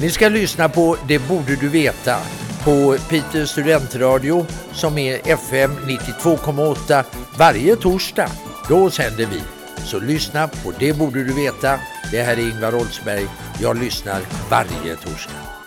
Ni ska lyssna på Det borde du veta på Piteå studentradio som är FM 92,8 varje torsdag. Då sänder vi. Så lyssna på Det borde du veta. Det här är Ingvar Oldsberg. Jag lyssnar varje torsdag.